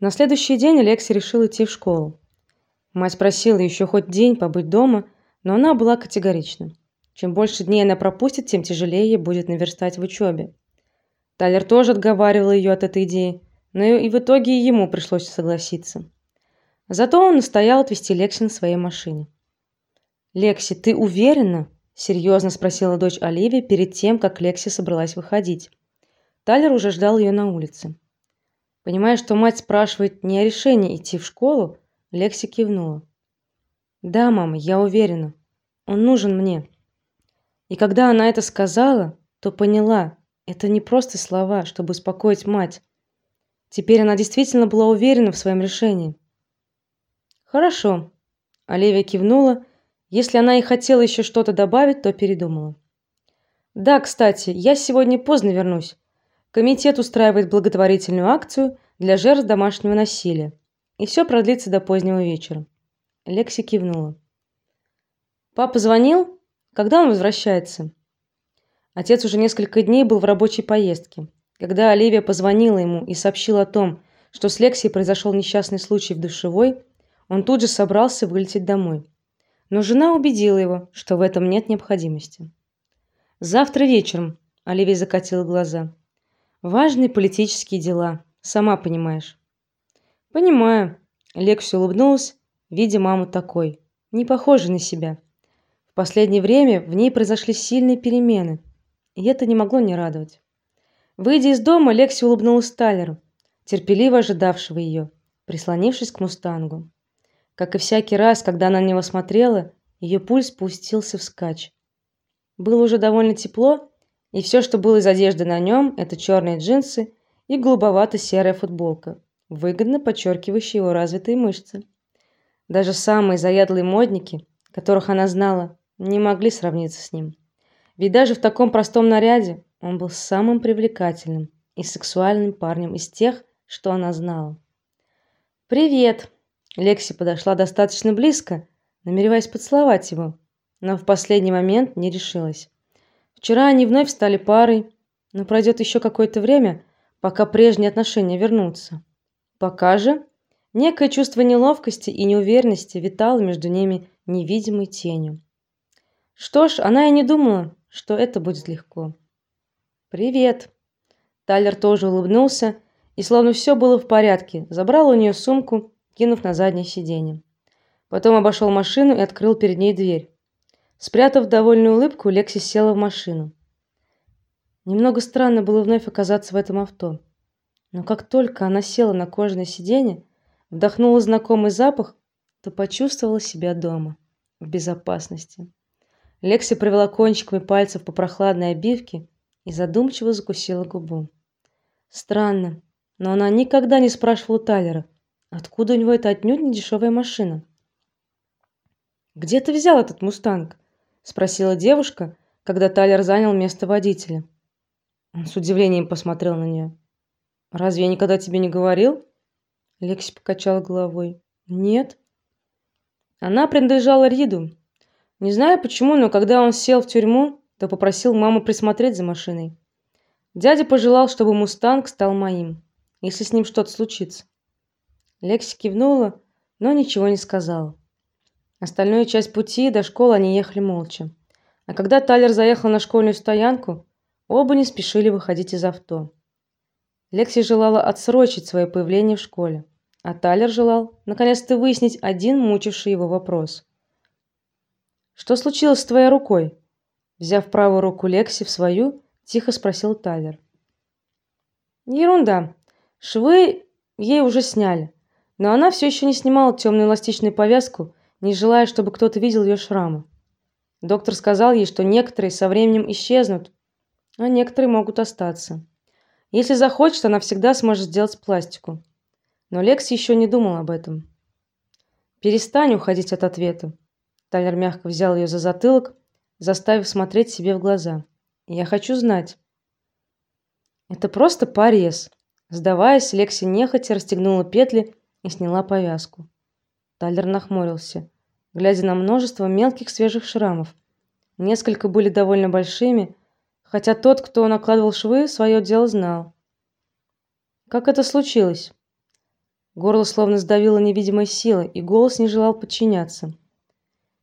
На следующий день Лекси решил идти в школу. Мать просила еще хоть день побыть дома, но она была категорична. Чем больше дней она пропустит, тем тяжелее ей будет наверстать в учебе. Тайлер тоже отговаривал ее от этой идеи, но и в итоге ему пришлось согласиться. Зато он настоял отвезти Лекси на своей машине. "Лекси, ты уверена?" серьезно спросила дочь Оливии перед тем, как Лекси собралась выходить. Тайлер уже ждал ее на улице. Понимая, что мать спрашивает не о решении идти в школу, Лекси кивнула. "Да, мама, я уверена. Он нужен мне". И когда она это сказала, то поняла, это не просто слова, чтобы успокоить мать. Теперь она действительно была уверена в своем решении. Хорошо. Оливия кивнула. Если она и хотела еще что-то добавить, то передумала. Да, кстати, я сегодня поздно вернусь. Комитет устраивает благотворительную акцию для жертв домашнего насилия, и все продлится до позднего вечера. Лекси кивнула. Папа звонил? Когда он возвращается? Отец уже несколько дней был в рабочей поездке. Когда Оливия позвонила ему и сообщила о том, что с Лекси произошел несчастный случай в душевой, он тут же собрался вылететь домой. Но жена убедила его, что в этом нет необходимости. Завтра вечером, Оливия закатила глаза. Важные политические дела, сама понимаешь. Понимаю. Лекси улыбнулась, видя маму такой, не похожей на себя. В последнее время в ней произошли сильные перемены, и это не могло не радовать. Выйдя из дома, Лекси улыбнулась Тайлеру, терпеливо ожидавшего ее, прислонившись к мустангу. Как и всякий раз, когда она на него смотрела, ее пульс спустился вскачь. Было уже довольно тепло, и все, что было из одежды на нем, это черные джинсы и голубовато-серая футболка, выгодно подчеркивающая его развитые мышцы. Даже самые заядлые модники, которых она знала, не могли сравниться с ним. Ведь даже в таком простом наряде он был самым привлекательным и сексуальным парнем из тех, что она знала. Привет. Лекси подошла достаточно близко, намереваясь поцеловать его, но в последний момент не решилась. Вчера они вновь стали парой, но пройдет еще какое-то время, пока прежние отношения вернутся. Пока же некое чувство неловкости и неуверенности витало между ними невидимой тенью. Что ж, она и не думала, что это будет легко. Привет. Тайлер тоже улыбнулся и словно все было в порядке, забрал у нее сумку, кинув на заднее сиденье. Потом обошел машину и открыл перед ней дверь. Спрятав довольную улыбку, Лекси села в машину. Немного странно было вновь оказаться в этом авто. Но как только она села на кожаное сиденье, вдохнула знакомый запах, то почувствовала себя дома, в безопасности. Лекси провела кончиками пальцев по прохладной обивке и задумчиво закусила губу. Странно, но она никогда не спрашивала Тайлера, откуда у него эта отнюдь не дешевая машина. Где ты взял этот мустанг? Спросила девушка, когда Тайлер занял место водителя. Он с удивлением посмотрел на нее. Разве я никогда тебе не говорил? Лекси покачала головой. Нет. Она принадлежала Риду. Не знаю почему, но когда он сел в тюрьму, то попросил маму присмотреть за машиной. Дядя пожелал, чтобы Мустанг стал моим, если с ним что-то случится. Лекси кивнула, но ничего не сказала. Остальную часть пути до школы они ехали молча. А когда Тайлер заехал на школьную стоянку, оба не спешили выходить из авто. Лекси желала отсрочить свое появление в школе, а Тайлер желал наконец-то выяснить один мучивший его вопрос. Что случилось с твоей рукой? Взяв правую руку Лекси в свою, тихо спросил Тайлер. Ерунда. Швы ей уже сняли, но она все еще не снимала темную эластичную повязку не желая, чтобы кто-то видел ее шрамы. Доктор сказал ей, что некоторые со временем исчезнут, а некоторые могут остаться. Если захочет, она всегда сможет сделать пластику. Но Лекс еще не думал об этом. Перестань уходить от ответа. Тайлер мягко взял ее за затылок, заставив смотреть себе в глаза. Я хочу знать. Это просто порез. Сдаваясь, Лекси нехотя расстегнула петли и сняла повязку. Тайлер нахмурился, глядя на множество мелких свежих шрамов. Несколько были довольно большими, хотя тот, кто накладывал швы, свое дело знал. Как это случилось? Горло словно сдавило невидимой силой, и голос не желал подчиняться.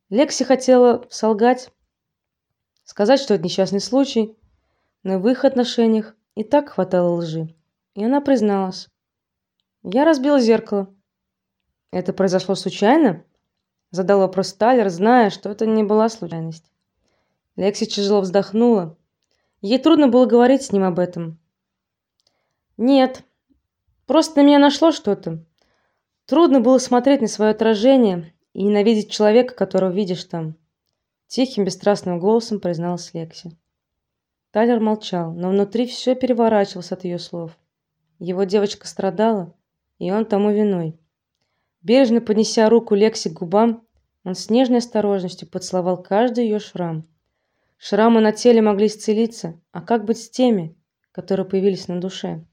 Лекси хотела солгать, сказать, что это несчастный случай, но в их отношениях и так хватало лжи. И она призналась: "Я разбила зеркало". "Это произошло случайно?" задал вопрос Тайлер, зная, что это не была случайность. Лекси тяжело вздохнула. Ей трудно было говорить с ним об этом. Нет. Просто на меня нашло что-то. Трудно было смотреть на свое отражение и ненавидеть человека, которого видишь там, тихим, бесстрастным голосом призналась Лекси. Тайлер молчал, но внутри все переворачивалось от ее слов. Его девочка страдала, и он тому виной. Бережно поднеся руку Лекси к губам, он с нежной осторожностью поцеловал каждый ее шрам. Шрамы на теле могли исцелиться, а как быть с теми, которые появились на душе?